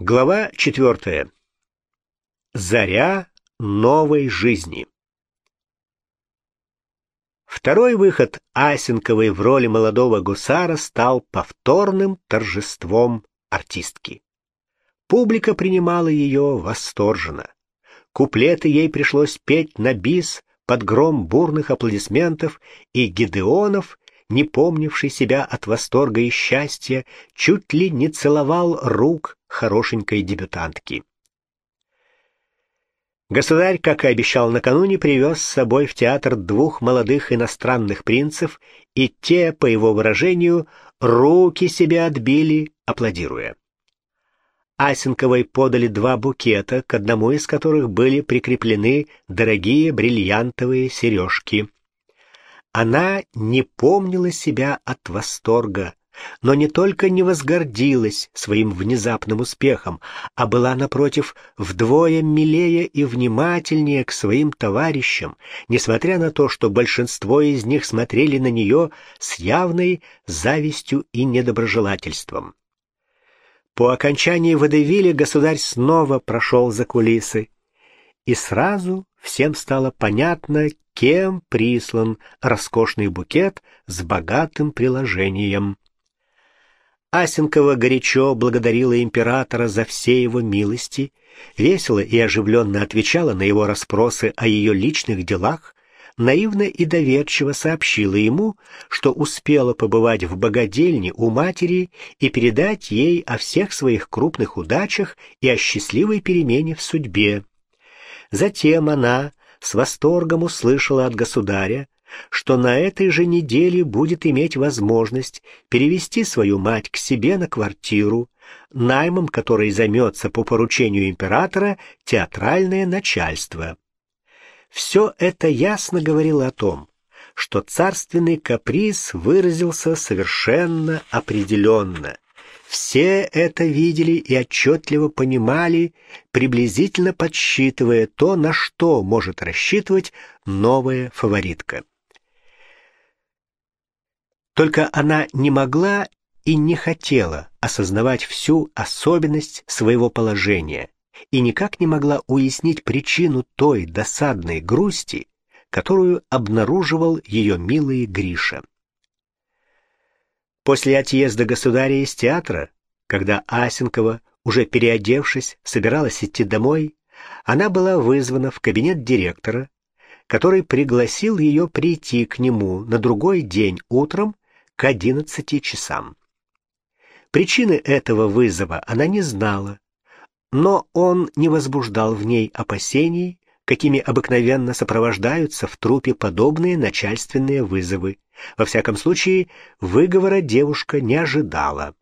Глава четвертая. Заря новой жизни. Второй выход Асенковой в роли молодого гусара стал повторным торжеством артистки. Публика принимала ее восторженно. Куплеты ей пришлось петь на бис под гром бурных аплодисментов, и Гидеонов не помнивший себя от восторга и счастья, чуть ли не целовал рук хорошенькой дебютантки. Государь, как и обещал накануне, привез с собой в театр двух молодых иностранных принцев, и те, по его выражению, руки себе отбили, аплодируя. Асенковой подали два букета, к одному из которых были прикреплены дорогие бриллиантовые сережки. Она не помнила себя от восторга, но не только не возгордилась своим внезапным успехом, а была, напротив, вдвое милее и внимательнее к своим товарищам, несмотря на то, что большинство из них смотрели на нее с явной завистью и недоброжелательством. По окончании водевиля государь снова прошел за кулисы, и сразу всем стало понятно, кем прислан роскошный букет с богатым приложением. Асенкова горячо благодарила императора за все его милости, весело и оживленно отвечала на его расспросы о ее личных делах, наивно и доверчиво сообщила ему, что успела побывать в богадельне у матери и передать ей о всех своих крупных удачах и о счастливой перемене в судьбе. Затем она, с восторгом услышала от государя, что на этой же неделе будет иметь возможность перевести свою мать к себе на квартиру, наймом которой займется по поручению императора театральное начальство. Все это ясно говорило о том, что царственный каприз выразился совершенно определенно — все это видели и отчетливо понимали, приблизительно подсчитывая то, на что может рассчитывать новая фаворитка. Только она не могла и не хотела осознавать всю особенность своего положения и никак не могла уяснить причину той досадной грусти, которую обнаруживал ее милый Гриша. После отъезда государя из театра, когда Асенкова, уже переодевшись, собиралась идти домой, она была вызвана в кабинет директора, который пригласил ее прийти к нему на другой день утром к 11 часам. Причины этого вызова она не знала, но он не возбуждал в ней опасений, какими обыкновенно сопровождаются в трупе подобные начальственные вызовы. Во всяком случае, выговора девушка не ожидала.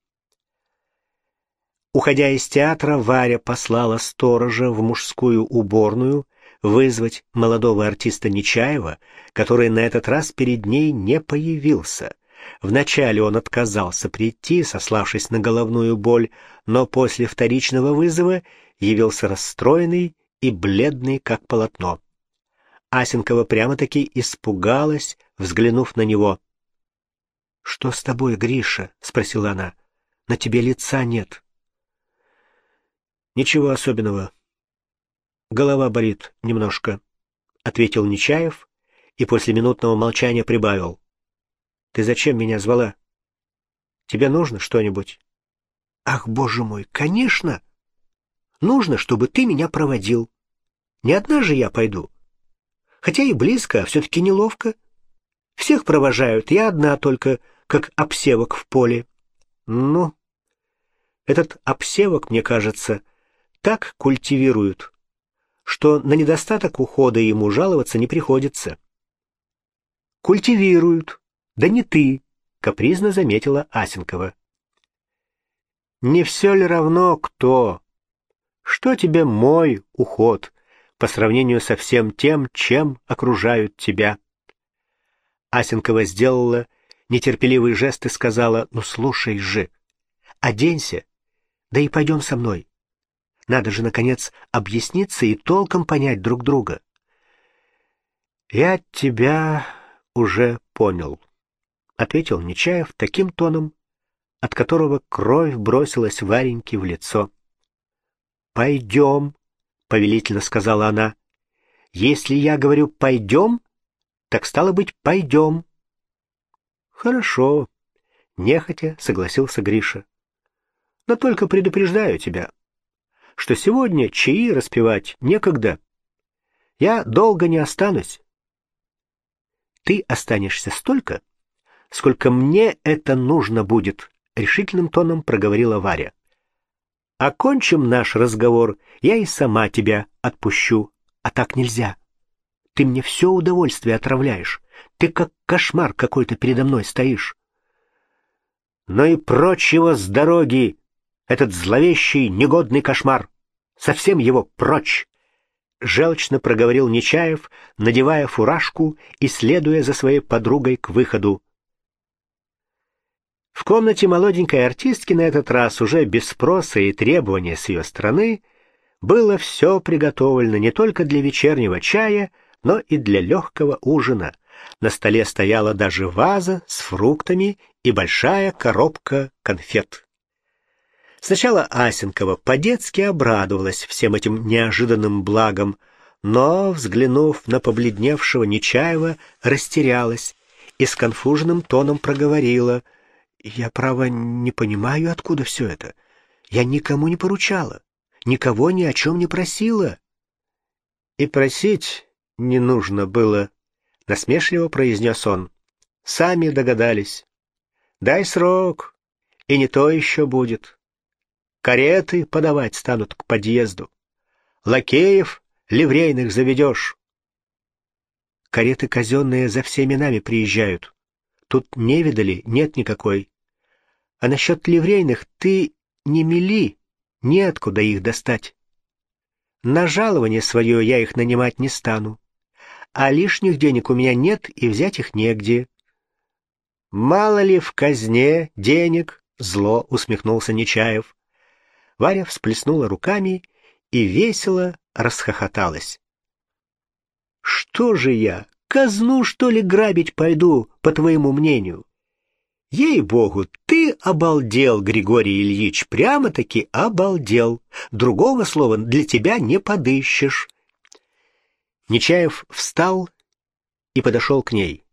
Уходя из театра, Варя послала сторожа в мужскую уборную вызвать молодого артиста Нечаева, который на этот раз перед ней не появился. Вначале он отказался прийти, сославшись на головную боль, но после вторичного вызова явился расстроенный и бледный, как полотно. Асенкова прямо-таки испугалась, взглянув на него. «Что с тобой, Гриша?» — спросила она. «На тебе лица нет». «Ничего особенного. Голова болит немножко», — ответил Нечаев и после минутного молчания прибавил. «Ты зачем меня звала? Тебе нужно что-нибудь?» «Ах, боже мой, конечно! Нужно, чтобы ты меня проводил. Не одна же я пойду. Хотя и близко, а все-таки неловко. Всех провожают, я одна только, как обсевок в поле. Ну, этот обсевок, мне кажется, так культивируют, что на недостаток ухода ему жаловаться не приходится. Культивируют, да не ты, капризно заметила Асенкова. Не все ли равно кто? Что тебе мой уход? по сравнению со всем тем, чем окружают тебя. Асенкова сделала нетерпеливый жест и сказала, «Ну, слушай же, оденься, да и пойдем со мной. Надо же, наконец, объясниться и толком понять друг друга». «Я тебя уже понял», — ответил Нечаев таким тоном, от которого кровь бросилась Вареньке в лицо. «Пойдем», — повелительно сказала она. «Если я говорю «пойдем», так стало быть, пойдем». «Хорошо», — нехотя согласился Гриша. «Но только предупреждаю тебя, что сегодня чаи распевать некогда. Я долго не останусь. Ты останешься столько, сколько мне это нужно будет, — решительным тоном проговорила Варя. Окончим наш разговор, я и сама тебя отпущу, а так нельзя. Ты мне все удовольствие отравляешь. Ты как кошмар какой-то передо мной стоишь. Но и прочего с дороги, этот зловещий, негодный кошмар. Совсем его прочь. Желчно проговорил Нечаев, надевая фуражку и следуя за своей подругой к выходу. В комнате молоденькой артистки на этот раз уже без спроса и требования с ее стороны было все приготовлено не только для вечернего чая, но и для легкого ужина. На столе стояла даже ваза с фруктами и большая коробка конфет. Сначала Асенкова по-детски обрадовалась всем этим неожиданным благам, но, взглянув на побледневшего Нечаева, растерялась и с конфуженным тоном проговорила — я, право, не понимаю, откуда все это. Я никому не поручала, никого ни о чем не просила. И просить не нужно было, — насмешливо произнес он. Сами догадались. Дай срок, и не то еще будет. Кареты подавать станут к подъезду. Лакеев ливрейных заведешь. Кареты казенные за всеми нами приезжают. Тут не видали, нет никакой. А насчет ливрейных ты не мели, неоткуда их достать. На жалование свое я их нанимать не стану, а лишних денег у меня нет и взять их негде. Мало ли в казне денег, зло усмехнулся Нечаев. Варя всплеснула руками и весело расхохоталась. Что же я, казну, что ли, грабить пойду, по твоему мнению? Ей-богу, ты обалдел, Григорий Ильич, прямо-таки обалдел. Другого слова для тебя не подыщешь. Нечаев встал и подошел к ней.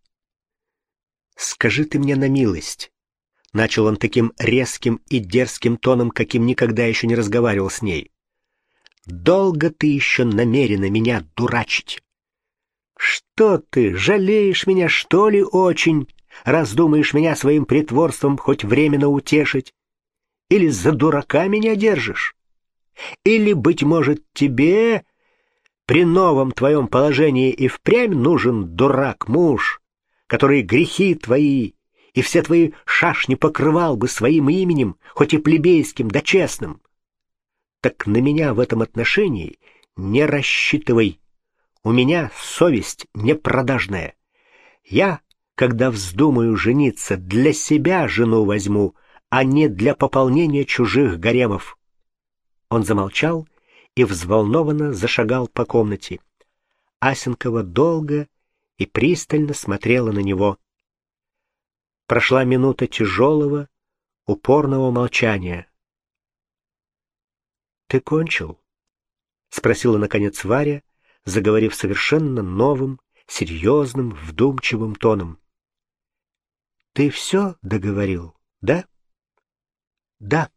«Скажи ты мне на милость», — начал он таким резким и дерзким тоном, каким никогда еще не разговаривал с ней. «Долго ты еще намерена меня дурачить?» «Что ты, жалеешь меня, что ли, очень?» Раз думаешь меня своим притворством хоть временно утешить? Или за дурака меня держишь? Или, быть может, тебе при новом твоем положении и впрямь нужен дурак-муж, который грехи твои и все твои шашни покрывал бы своим именем, хоть и плебейским, да честным? Так на меня в этом отношении не рассчитывай. У меня совесть непродажная. Я когда вздумаю жениться, для себя жену возьму, а не для пополнения чужих гаремов. Он замолчал и взволнованно зашагал по комнате. Асенкова долго и пристально смотрела на него. Прошла минута тяжелого, упорного молчания. «Ты кончил?» — спросила, наконец, Варя, заговорив совершенно новым, серьезным, вдумчивым тоном. Ты все договорил, да? Да,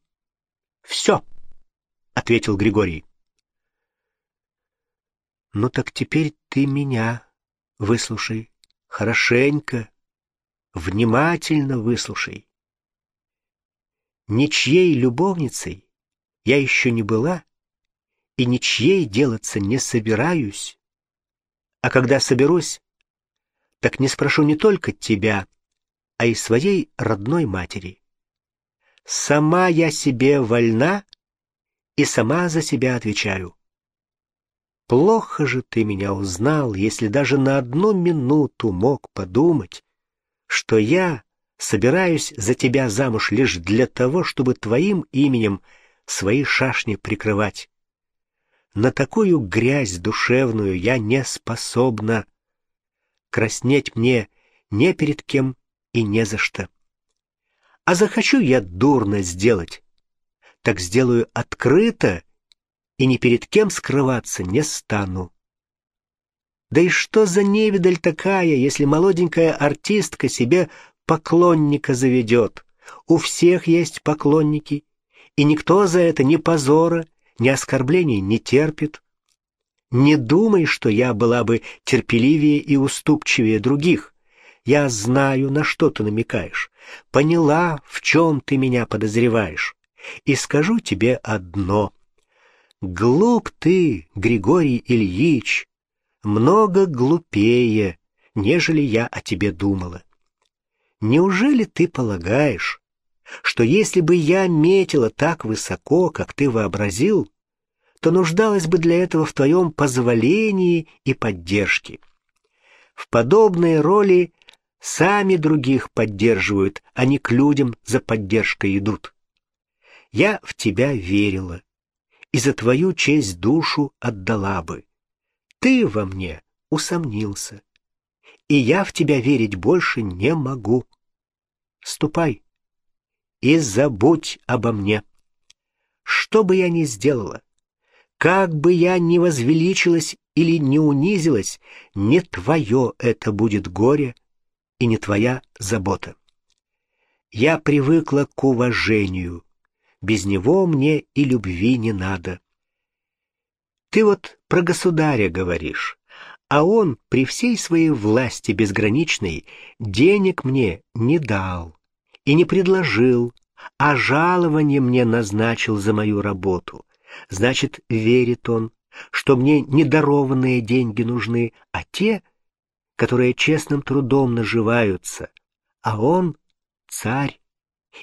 все, ответил Григорий. Ну так теперь ты меня выслушай хорошенько, внимательно выслушай. Ничьей любовницей я еще не была и ничьей делаться не собираюсь. А когда соберусь, так не спрошу не только тебя, а и своей родной матери. Сама я себе вольна и сама за себя отвечаю. Плохо же ты меня узнал, если даже на одну минуту мог подумать, что я собираюсь за тебя замуж лишь для того, чтобы твоим именем свои шашни прикрывать. На такую грязь душевную я не способна. Краснеть мне не перед кем и не за что. А захочу я дурно сделать, так сделаю открыто и ни перед кем скрываться не стану. Да и что за невидаль такая, если молоденькая артистка себе поклонника заведет? У всех есть поклонники, и никто за это ни позора, ни оскорблений не терпит. Не думай, что я была бы терпеливее и уступчивее других. Я знаю, на что ты намекаешь. Поняла, в чем ты меня подозреваешь. И скажу тебе одно. Глуп ты, Григорий Ильич, много глупее, нежели я о тебе думала. Неужели ты полагаешь, что если бы я метила так высоко, как ты вообразил, то нуждалась бы для этого в твоем позволении и поддержке? В подобные роли сами других поддерживают, не к людям за поддержкой идут. Я в тебя верила и за твою честь душу отдала бы. Ты во мне усомнился, и я в тебя верить больше не могу. Ступай и забудь обо мне. Что бы я ни сделала, как бы я ни возвеличилась или не унизилась, не твое это будет горе и не твоя забота. Я привыкла к уважению, без него мне и любви не надо. Ты вот про государя говоришь, а он при всей своей власти безграничной денег мне не дал и не предложил, а жалование мне назначил за мою работу. Значит, верит он, что мне недарованные деньги нужны, а те, которые честным трудом наживаются, а он — царь,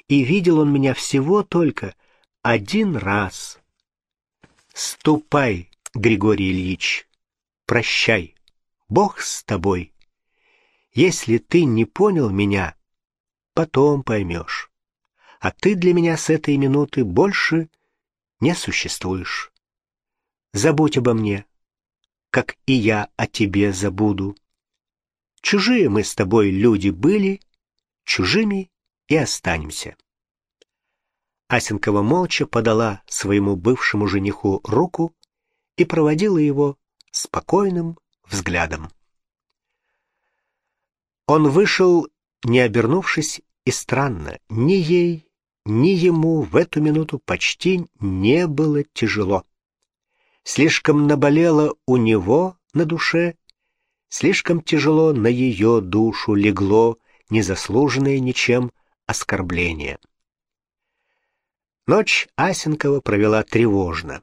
и видел он меня всего только один раз. Ступай, Григорий Ильич, прощай, Бог с тобой. Если ты не понял меня, потом поймешь. А ты для меня с этой минуты больше не существуешь. Забудь обо мне, как и я о тебе забуду. Чужие мы с тобой люди были, чужими и останемся. Асенкова молча подала своему бывшему жениху руку и проводила его спокойным взглядом. Он вышел, не обернувшись, и странно, ни ей, ни ему в эту минуту почти не было тяжело. Слишком наболело у него на душе, слишком тяжело на ее душу легло незаслуженное ничем оскорбление. Ночь Асенкова провела тревожно,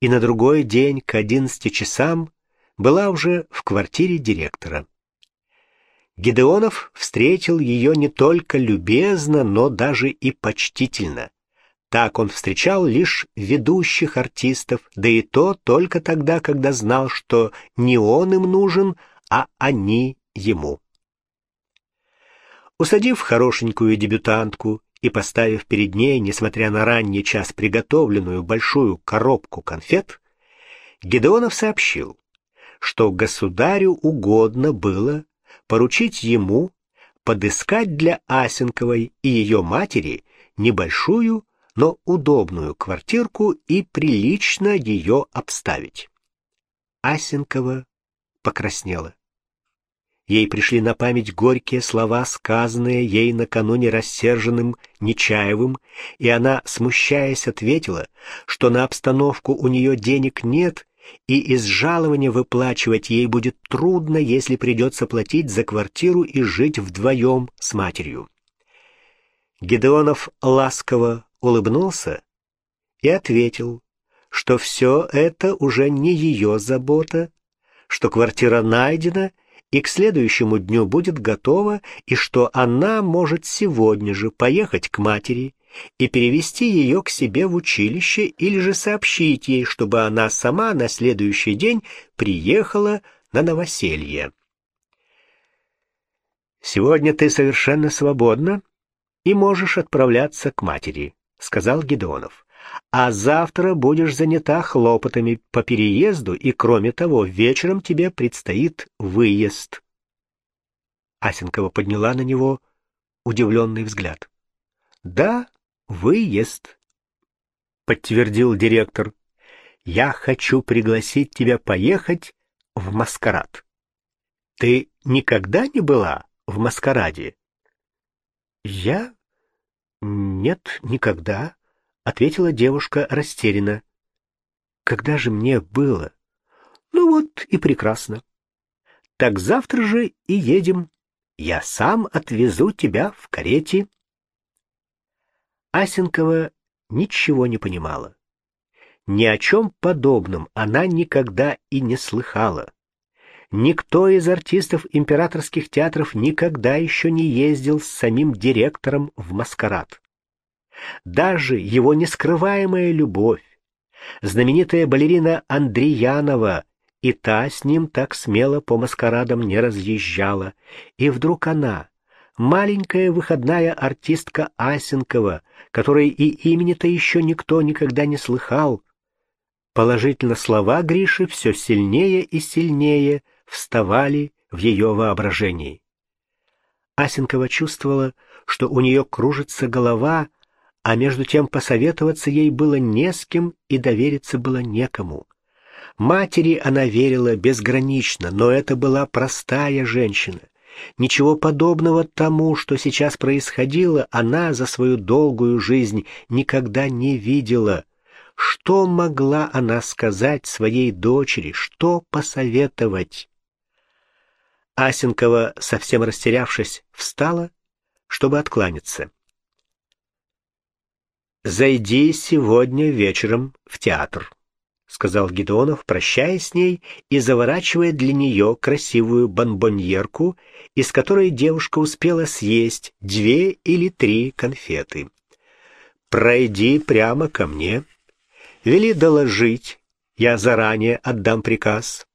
и на другой день к одиннадцати часам была уже в квартире директора. Гедеонов встретил ее не только любезно, но даже и почтительно. Так он встречал лишь ведущих артистов, да и то только тогда, когда знал, что не он им нужен, а они ему. Усадив хорошенькую дебютантку и поставив перед ней, несмотря на ранний час, приготовленную большую коробку конфет, Гедеонов сообщил, что государю угодно было поручить ему подыскать для Асенковой и ее матери небольшую, но удобную квартирку и прилично ее обставить. Асенкова покраснела. Ей пришли на память горькие слова, сказанные ей накануне рассерженным Нечаевым, и она, смущаясь, ответила, что на обстановку у нее денег нет, и из жалования выплачивать ей будет трудно, если придется платить за квартиру и жить вдвоем с матерью. Гедеонов ласково улыбнулся и ответил, что все это уже не ее забота, что квартира найдена и к следующему дню будет готова, и что она может сегодня же поехать к матери и перевести ее к себе в училище или же сообщить ей, чтобы она сама на следующий день приехала на новоселье. «Сегодня ты совершенно свободна и можешь отправляться к матери», — сказал Гедеонов а завтра будешь занята хлопотами по переезду, и, кроме того, вечером тебе предстоит выезд. Асенкова подняла на него удивленный взгляд. — Да, выезд, — подтвердил директор. Я хочу пригласить тебя поехать в маскарад. Ты никогда не была в маскараде? Я? Нет, никогда, ответила девушка растерянно. Когда же мне было? Ну вот и прекрасно. Так завтра же и едем. Я сам отвезу тебя в карете. Асенкова ничего не понимала. Ни о чем подобном она никогда и не слыхала. Никто из артистов императорских театров никогда еще не ездил с самим директором в маскарад. Даже его нескрываемая любовь, знаменитая балерина Андреянова, и та с ним так смело по маскарадам не разъезжала, и вдруг она, маленькая выходная артистка Асенкова, которой и имени-то еще никто никогда не слыхал, Положительно слова Гриши все сильнее и сильнее вставали в ее воображении. Асенкова чувствовала, что у нее кружится голова, а между тем посоветоваться ей было не с кем и довериться было некому. Матери она верила безгранично, но это была простая женщина. Ничего подобного тому, что сейчас происходило, она за свою долгую жизнь никогда не видела — что могла она сказать своей дочери, что посоветовать? Асенкова, совсем растерявшись, встала, чтобы откланяться. «Зайди сегодня вечером в театр», — сказал Гедеонов, прощаясь с ней и заворачивая для нее красивую бонбоньерку, из которой девушка успела съесть две или три конфеты. «Пройди прямо ко мне Вели доложить, я заранее отдам приказ.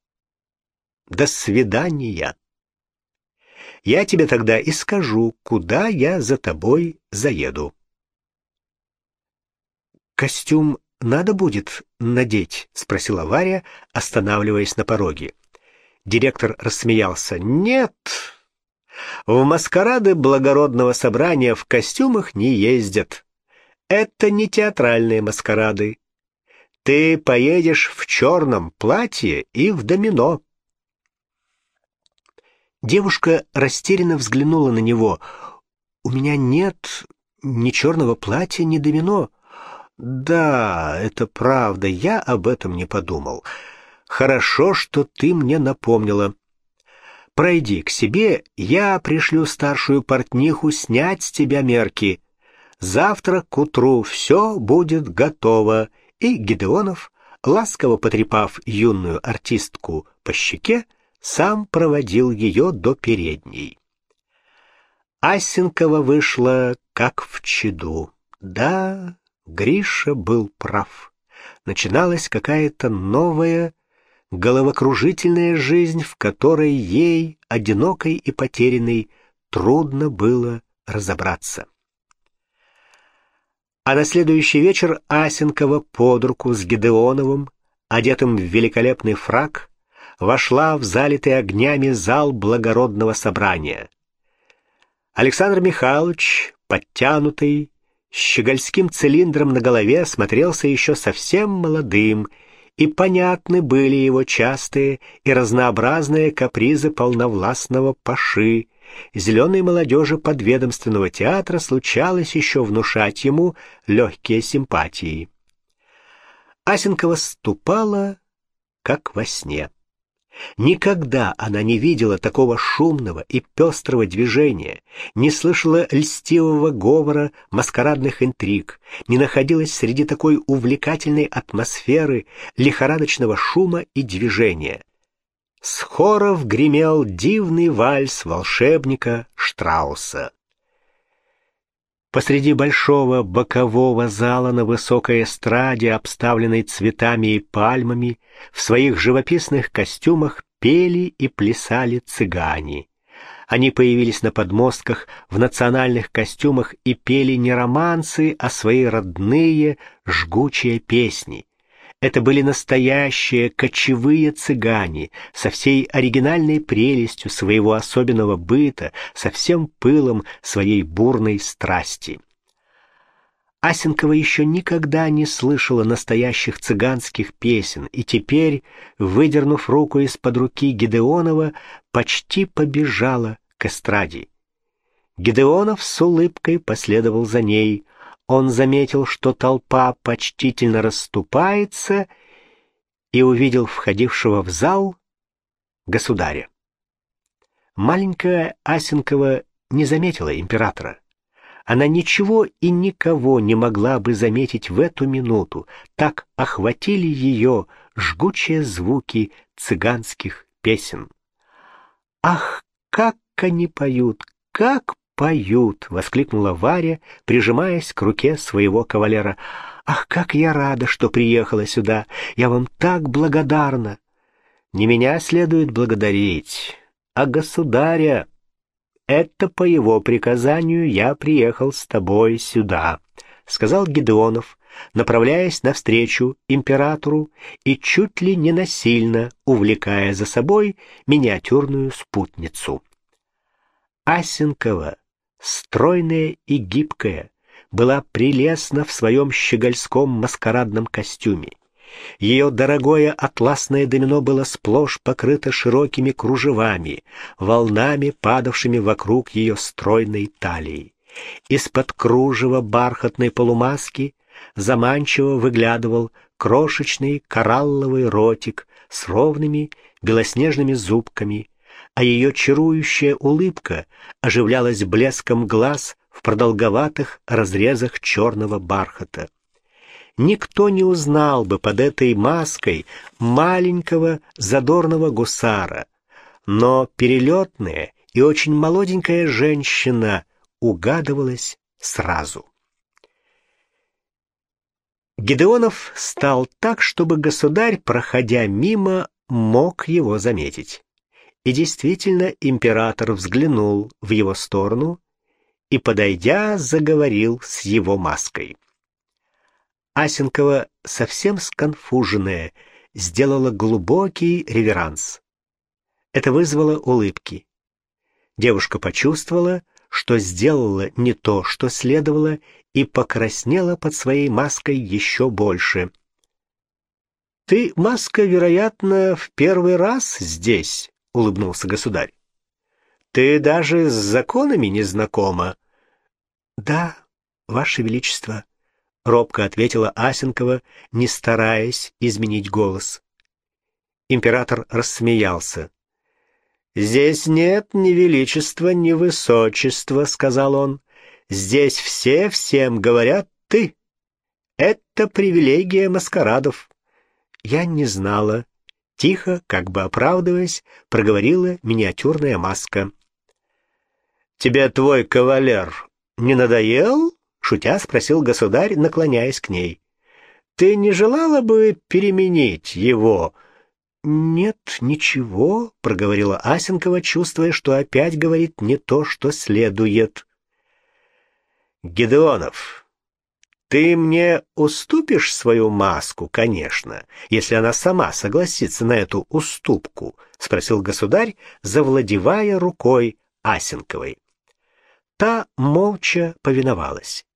До свидания. Я тебе тогда и скажу, куда я за тобой заеду. Костюм надо будет надеть, спросила Варя, останавливаясь на пороге. Директор рассмеялся. Нет. В маскарады благородного собрания в костюмах не ездят. Это не театральные маскарады. Ты поедешь в черном платье и в домино. Девушка растерянно взглянула на него. «У меня нет ни черного платья, ни домино». «Да, это правда, я об этом не подумал. Хорошо, что ты мне напомнила. Пройди к себе, я пришлю старшую портниху снять с тебя мерки. Завтра к утру все будет готово, и Гедеонов, ласково потрепав юную артистку по щеке, сам проводил ее до передней. Асенкова вышла как в чаду. Да, Гриша был прав. Начиналась какая-то новая, головокружительная жизнь, в которой ей, одинокой и потерянной, трудно было разобраться а на следующий вечер Асенкова под руку с Гедеоновым, одетым в великолепный фраг, вошла в залитый огнями зал благородного собрания. Александр Михайлович, подтянутый, с щегольским цилиндром на голове, смотрелся еще совсем молодым, и понятны были его частые и разнообразные капризы полновластного паши, зеленой молодежи подведомственного театра случалось еще внушать ему легкие симпатии. Асенкова ступала, как во сне. Никогда она не видела такого шумного и пестрого движения, не слышала льстивого говора маскарадных интриг, не находилась среди такой увлекательной атмосферы лихорадочного шума и движения. С хоров гремел дивный вальс волшебника Штрауса. Посреди большого бокового зала на высокой эстраде, обставленной цветами и пальмами, в своих живописных костюмах пели и плясали цыгане. Они появились на подмостках в национальных костюмах и пели не романсы, а свои родные жгучие песни. Это были настоящие кочевые цыгане со всей оригинальной прелестью своего особенного быта, со всем пылом своей бурной страсти. Асенкова еще никогда не слышала настоящих цыганских песен, и теперь, выдернув руку из-под руки Гидеонова, почти побежала к эстраде. Гидеонов с улыбкой последовал за ней. Он заметил, что толпа почтительно расступается, и увидел входившего в зал государя. Маленькая Асенкова не заметила императора. Она ничего и никого не могла бы заметить в эту минуту, так охватили ее жгучие звуки цыганских песен. «Ах, как они поют! Как поют!» — воскликнула Варя, прижимаясь к руке своего кавалера. «Ах, как я рада, что приехала сюда! Я вам так благодарна!» «Не меня следует благодарить, а государя!» «Это по его приказанию я приехал с тобой сюда», — сказал Гедеонов, направляясь навстречу императору и чуть ли не насильно увлекая за собой миниатюрную спутницу. Асенкова, стройная и гибкая, была прелестна в своем щегольском маскарадном костюме. Ее дорогое атласное домино было сплошь покрыто широкими кружевами, волнами, падавшими вокруг ее стройной талии. Из-под кружева бархатной полумаски заманчиво выглядывал крошечный коралловый ротик с ровными белоснежными зубками, а ее чарующая улыбка оживлялась блеском глаз в продолговатых разрезах черного бархата никто не узнал бы под этой маской маленького задорного гусара, но перелетная и очень молоденькая женщина угадывалась сразу. Гедеонов стал так, чтобы государь, проходя мимо, мог его заметить. И действительно император взглянул в его сторону и, подойдя, заговорил с его маской. Асенкова, совсем сконфуженная, сделала глубокий реверанс. Это вызвало улыбки. Девушка почувствовала, что сделала не то, что следовало, и покраснела под своей маской еще больше. «Ты, маска, вероятно, в первый раз здесь», — улыбнулся государь. «Ты даже с законами не знакома». «Да, ваше величество», робко ответила Асенкова, не стараясь изменить голос. Император рассмеялся. «Здесь нет ни величества, ни высочества», — сказал он. «Здесь все всем говорят «ты». Это привилегия маскарадов». Я не знала. Тихо, как бы оправдываясь, проговорила миниатюрная маска. «Тебе твой кавалер не надоел?» шутя спросил государь, наклоняясь к ней. Ты не желала бы переменить его? Нет, ничего, проговорила Асенкова, чувствуя, что опять говорит не то, что следует. Гедеонов, ты мне уступишь свою маску, конечно, если она сама согласится на эту уступку, спросил государь, завладевая рукой Асенковой. Та молча повиновалась.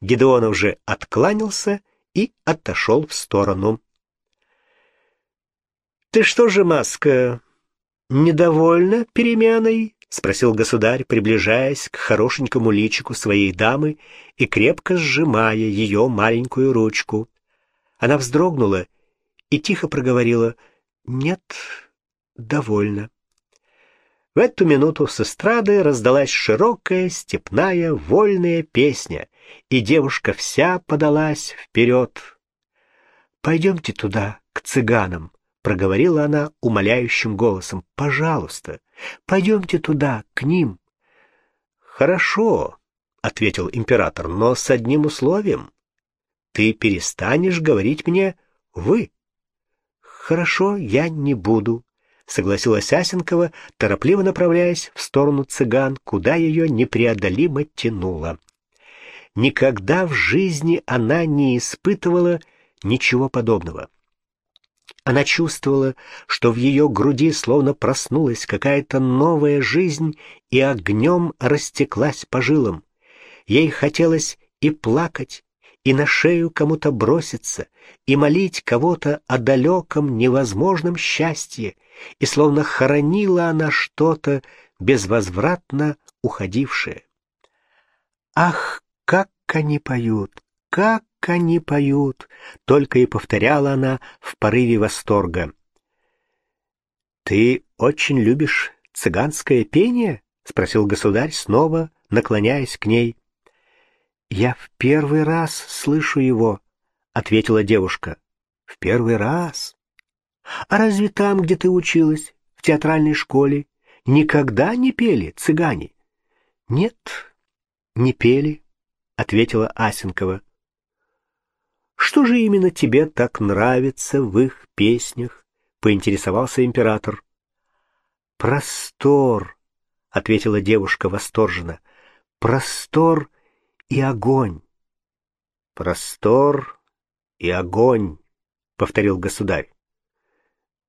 Гедеонов же откланялся и отошел в сторону. «Ты что же, Маска, недовольна переменой?» — спросил государь, приближаясь к хорошенькому личику своей дамы и крепко сжимая ее маленькую ручку. Она вздрогнула и тихо проговорила «Нет, довольна». В эту минуту с эстрады раздалась широкая степная вольная песня, и девушка вся подалась вперед. «Пойдемте туда, к цыганам», — проговорила она умоляющим голосом. «Пожалуйста, пойдемте туда, к ним». «Хорошо», — ответил император, — «но с одним условием. Ты перестанешь говорить мне «вы». «Хорошо, я не буду», согласилась Асенкова, торопливо направляясь в сторону цыган, куда ее непреодолимо тянуло. Никогда в жизни она не испытывала ничего подобного. Она чувствовала, что в ее груди словно проснулась какая-то новая жизнь и огнем растеклась по жилам. Ей хотелось и плакать, и на шею кому-то броситься, и молить кого-то о далеком невозможном счастье, и словно хоронила она что-то безвозвратно уходившее. «Ах, как они поют! Как они поют!» — только и повторяла она в порыве восторга. «Ты очень любишь цыганское пение?» — спросил государь, снова наклоняясь к ней. «Я в первый раз слышу его», — ответила девушка. «В первый раз? А разве там, где ты училась, в театральной школе, никогда не пели цыгане?» «Нет, не пели», — ответила Асенкова. «Что же именно тебе так нравится в их песнях?» — поинтересовался император. «Простор», — ответила девушка восторженно. «Простор и огонь. Простор и огонь, повторил государь.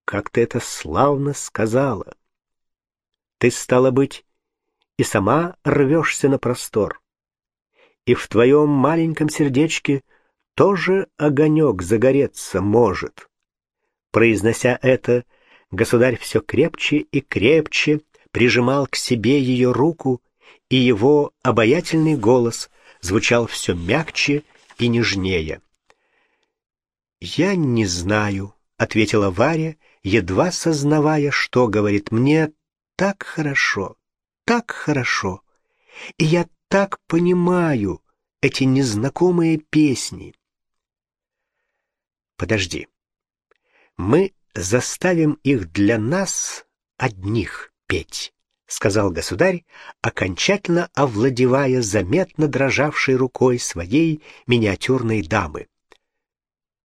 Как ты это славно сказала. Ты стала быть и сама рвешься на простор. И в твоем маленьком сердечке тоже огонек загореться может. Произнося это, государь все крепче и крепче прижимал к себе ее руку, и его обаятельный голос звучал все мягче и нежнее. «Я не знаю», — ответила Варя, едва сознавая, что говорит. «Мне так хорошо, так хорошо, и я так понимаю эти незнакомые песни». «Подожди, мы заставим их для нас одних петь». — сказал государь, окончательно овладевая заметно дрожавшей рукой своей миниатюрной дамы.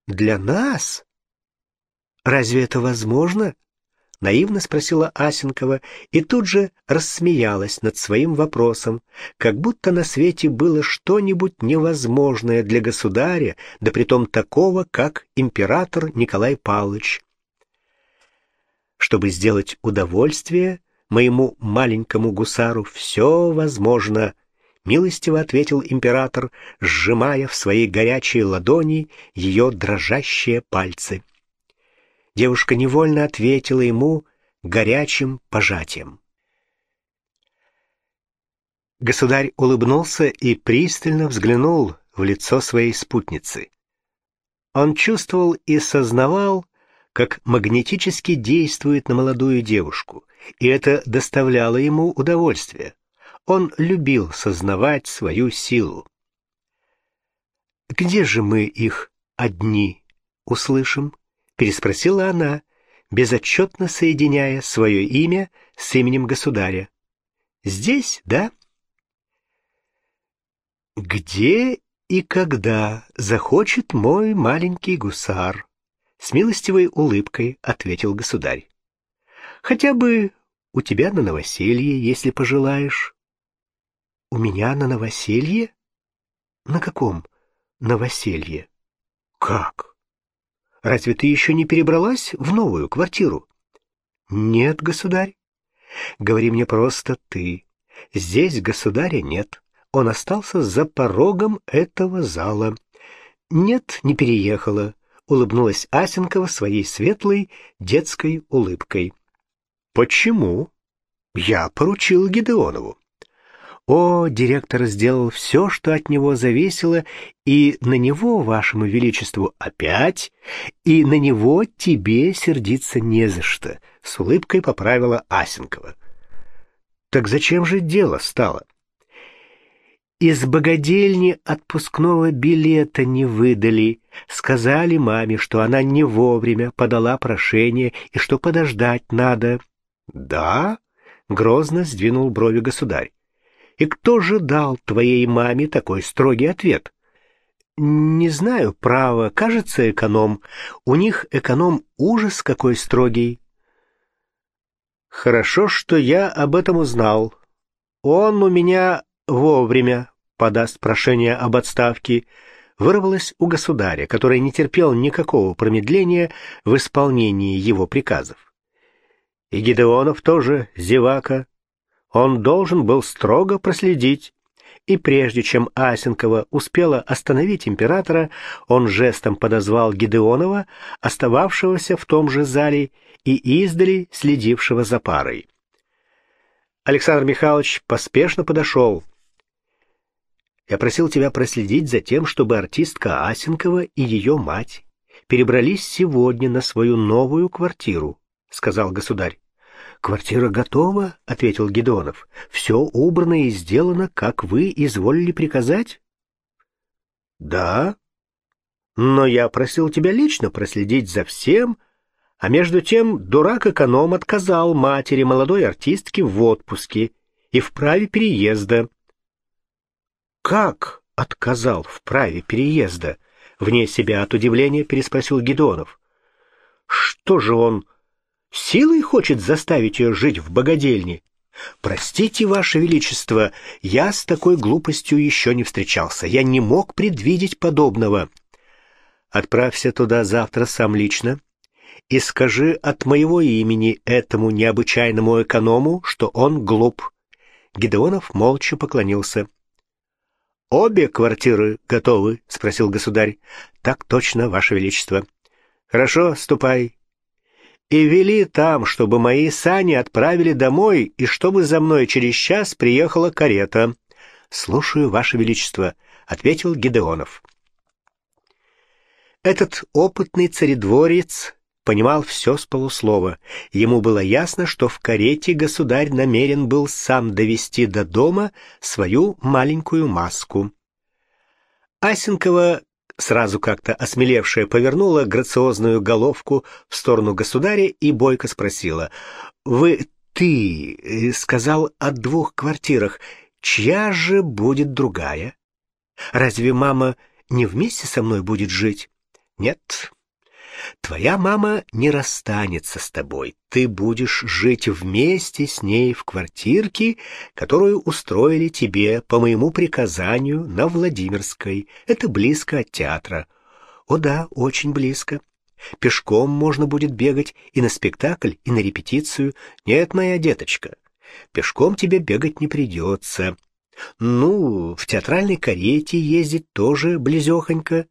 «Для нас? Разве это возможно?» — наивно спросила Асенкова и тут же рассмеялась над своим вопросом, как будто на свете было что-нибудь невозможное для государя, да притом такого, как император Николай Павлович. Чтобы сделать удовольствие, моему маленькому гусару все возможно», — милостиво ответил император, сжимая в своей горячей ладони ее дрожащие пальцы. Девушка невольно ответила ему горячим пожатием. Государь улыбнулся и пристально взглянул в лицо своей спутницы. Он чувствовал и сознавал, как магнетически действует на молодую девушку, и это доставляло ему удовольствие. Он любил сознавать свою силу. «Где же мы их одни услышим?» — переспросила она, безотчетно соединяя свое имя с именем государя. «Здесь, да?» «Где и когда захочет мой маленький гусар?» С милостивой улыбкой ответил государь. Хотя бы у тебя на новоселье, если пожелаешь. У меня на новоселье? На каком новоселье? Как? Разве ты еще не перебралась в новую квартиру? Нет, государь. Говори мне просто ты. Здесь государя нет. Он остался за порогом этого зала. Нет, не переехала улыбнулась Асенкова своей светлой детской улыбкой. Почему? Я поручил Гедеонову. О, директор сделал все, что от него зависело, и на него, вашему величеству, опять, и на него тебе сердиться не за что, с улыбкой поправила Асенкова. Так зачем же дело стало? Из богадельни отпускного билета не выдали. Сказали маме, что она не вовремя подала прошение и что подождать надо. Да? Грозно сдвинул брови государь. И кто же дал твоей маме такой строгий ответ? Не знаю, право, кажется, эконом. У них эконом ужас какой строгий. Хорошо, что я об этом узнал. Он у меня вовремя подаст прошение об отставке, вырвалось у государя, который не терпел никакого промедления в исполнении его приказов. И Гидеонов тоже зевака. Он должен был строго проследить, И прежде чем Асенкова успела остановить императора, он жестом подозвал Гидеонова, остававшегося в том же зале и издали следившего за парой. Александр Михайлович поспешно подошел. «Я просил тебя проследить за тем, чтобы артистка Асенкова и ее мать перебрались сегодня на свою новую квартиру», — сказал государь. «Квартира готова», — ответил Гедонов. «Все убрано и сделано, как вы изволили приказать?» «Да. Но я просил тебя лично проследить за всем, а между тем дурак-эконом отказал матери молодой артистки в отпуске и в праве переезда». «Как отказал в праве переезда?» — вне себя от удивления переспросил Гедонов. «Что же он...» Силой хочет заставить ее жить в богадельне. Простите, Ваше Величество, я с такой глупостью еще не встречался. Я не мог предвидеть подобного. Отправься туда завтра сам лично и скажи от моего имени этому необычайному эконому, что он глуп. Гедеонов молча поклонился. «Обе квартиры готовы?» — спросил государь. «Так точно, Ваше Величество». «Хорошо, ступай и вели там, чтобы мои сани отправили домой и чтобы за мной через час приехала карета. Слушаю, Ваше Величество, ответил Гедеонов. Этот опытный царедворец понимал все с полуслова. Ему было ясно, что в карете государь намерен был сам довести до дома свою маленькую маску. Асенкова сразу как-то осмелевшая повернула грациозную головку в сторону государя и бойко спросила. «Вы, ты, э, сказал о двух квартирах. Чья же будет другая? Разве мама не вместе со мной будет жить?» «Нет, Твоя мама не расстанется с тобой. Ты будешь жить вместе с ней в квартирке, которую устроили тебе по моему приказанию на Владимирской. Это близко от театра. О да, очень близко. Пешком можно будет бегать и на спектакль, и на репетицию. Нет, моя деточка, пешком тебе бегать не придется. Ну, в театральной карете ездить тоже близехонько.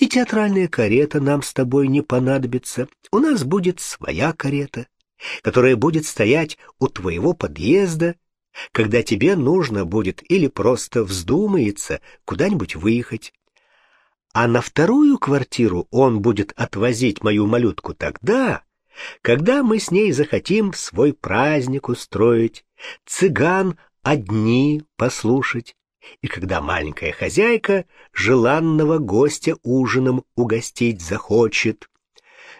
И театральная карета нам с тобой не понадобится. У нас будет своя карета, которая будет стоять у твоего подъезда, когда тебе нужно будет или просто вздумается куда-нибудь выехать. А на вторую квартиру он будет отвозить мою малютку тогда, когда мы с ней захотим свой праздник устроить, цыган одни послушать, и когда маленькая хозяйка желанного гостя ужином угостить захочет.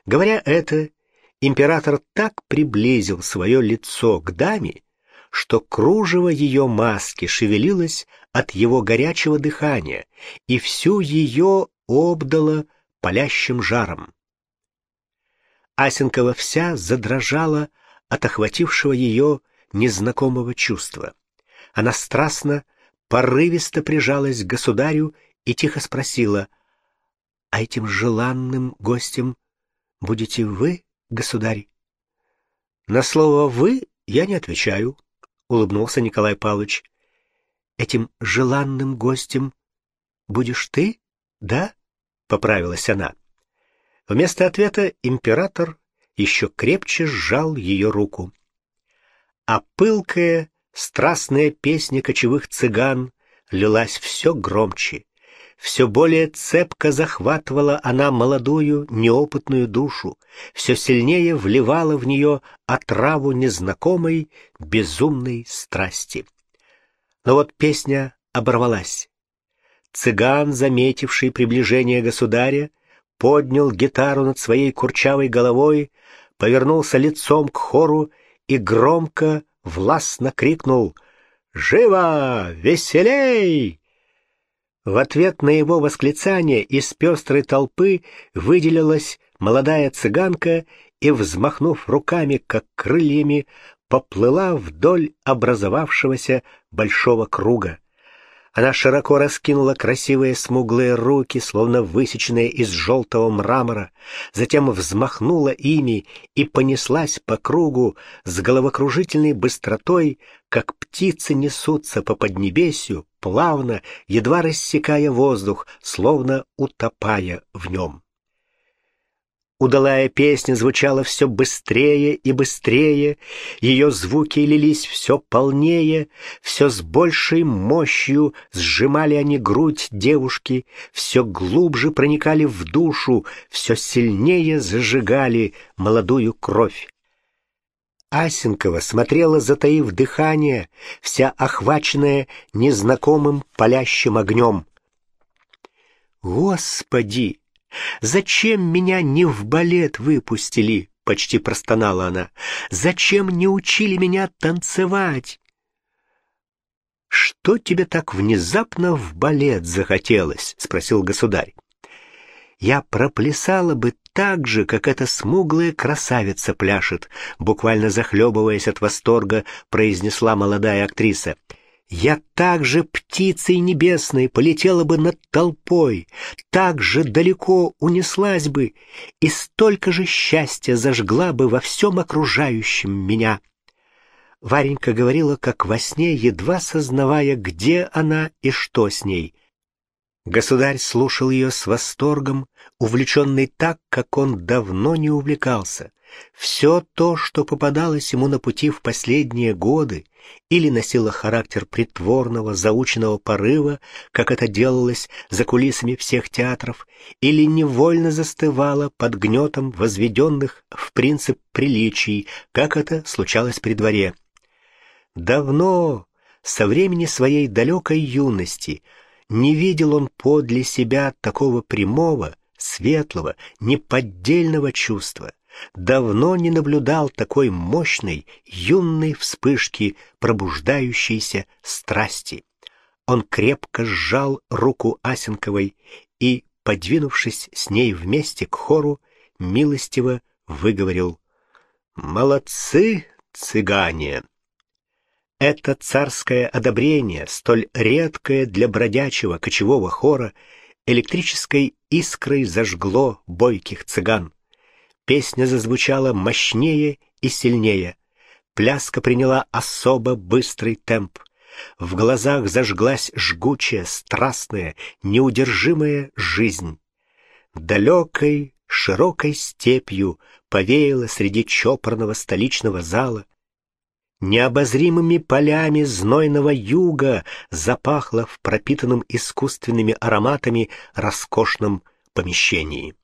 Говоря это, император так приблизил свое лицо к даме, что кружево ее маски шевелилось от его горячего дыхания, и всю ее обдало палящим жаром. Асенкова вся задрожала от охватившего ее незнакомого чувства. Она страстно порывисто прижалась к государю и тихо спросила, «А этим желанным гостем будете вы, государь?» «На слово «вы» я не отвечаю», — улыбнулся Николай Павлович. «Этим желанным гостем будешь ты, да?» — поправилась она. Вместо ответа император еще крепче сжал ее руку. А пылкая, Страстная песня кочевых цыган лилась все громче. Все более цепко захватывала она молодую, неопытную душу, все сильнее вливала в нее отраву незнакомой, безумной страсти. Но вот песня оборвалась. Цыган, заметивший приближение государя, поднял гитару над своей курчавой головой, повернулся лицом к хору и громко властно крикнул «Живо! Веселей!» В ответ на его восклицание из пестрой толпы выделилась молодая цыганка и, взмахнув руками, как крыльями, поплыла вдоль образовавшегося большого круга. Она широко раскинула красивые смуглые руки, словно высеченные из желтого мрамора, затем взмахнула ими и понеслась по кругу с головокружительной быстротой, как птицы несутся по поднебесью, плавно, едва рассекая воздух, словно утопая в нем. Удалая песня звучала все быстрее и быстрее, ее звуки лились все полнее, все с большей мощью сжимали они грудь девушки, все глубже проникали в душу, все сильнее зажигали молодую кровь. Асенкова смотрела, затаив дыхание, вся охваченная незнакомым палящим огнем. «Господи!» «Зачем меня не в балет выпустили?» — почти простонала она. «Зачем не учили меня танцевать?» «Что тебе так внезапно в балет захотелось?» — спросил государь. «Я проплясала бы так же, как эта смуглая красавица пляшет», буквально захлебываясь от восторга, произнесла молодая актриса я также птицей небесной полетела бы над толпой, так же далеко унеслась бы, и столько же счастья зажгла бы во всем окружающем меня. Варенька говорила, как во сне, едва сознавая, где она и что с ней. Государь слушал ее с восторгом, увлеченный так, как он давно не увлекался. Все то, что попадалось ему на пути в последние годы, или носило характер притворного, заученного порыва, как это делалось за кулисами всех театров, или невольно застывало под гнетом возведенных в принцип приличий, как это случалось при дворе. Давно, со времени своей далекой юности, не видел он подле себя такого прямого, светлого, неподдельного чувства давно не наблюдал такой мощной, юной вспышки пробуждающейся страсти. Он крепко сжал руку Асенковой и, подвинувшись с ней вместе к хору, милостиво выговорил «Молодцы, цыгане!» Это царское одобрение, столь редкое для бродячего кочевого хора, электрической искрой зажгло бойких цыган. Песня зазвучала мощнее и сильнее. Пляска приняла особо быстрый темп. В глазах зажглась жгучая, страстная, неудержимая жизнь. Далекой, широкой степью повеяло среди чопорного столичного зала. Необозримыми полями знойного юга запахло в пропитанном искусственными ароматами роскошном помещении.